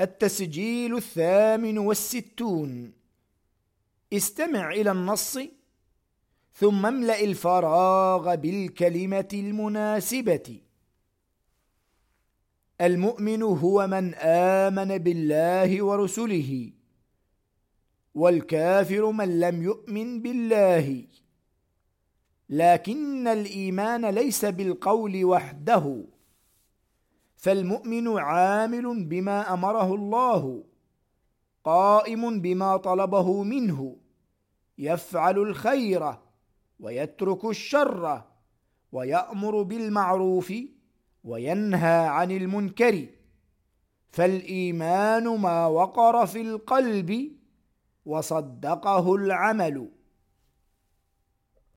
التسجيل الثامن والستون. استمع إلى النص ثم املأ الفراغ بالكلمة المناسبة. المؤمن هو من آمن بالله ورسله والكافر من لم يؤمن بالله. لكن الإيمان ليس بالقول وحده. فالمؤمن عامل بما أمره الله قائم بما طلبه منه يفعل الخير ويترك الشر ويأمر بالمعروف وينهى عن المنكر. فالإيمان ما وقر في القلب وصدقه العمل.